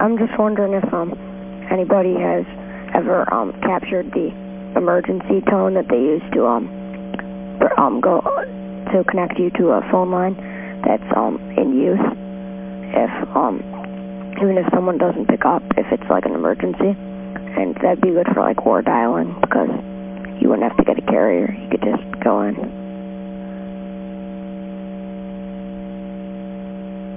I'm just wondering if um anybody has ever um captured the emergency tone that they use to um um go to connect you to a phone line that's um in use. If um even if someone doesn't pick up, if it's like an emergency, and that'd be good for like war dialing because you wouldn't have to get a carrier. You could just go in.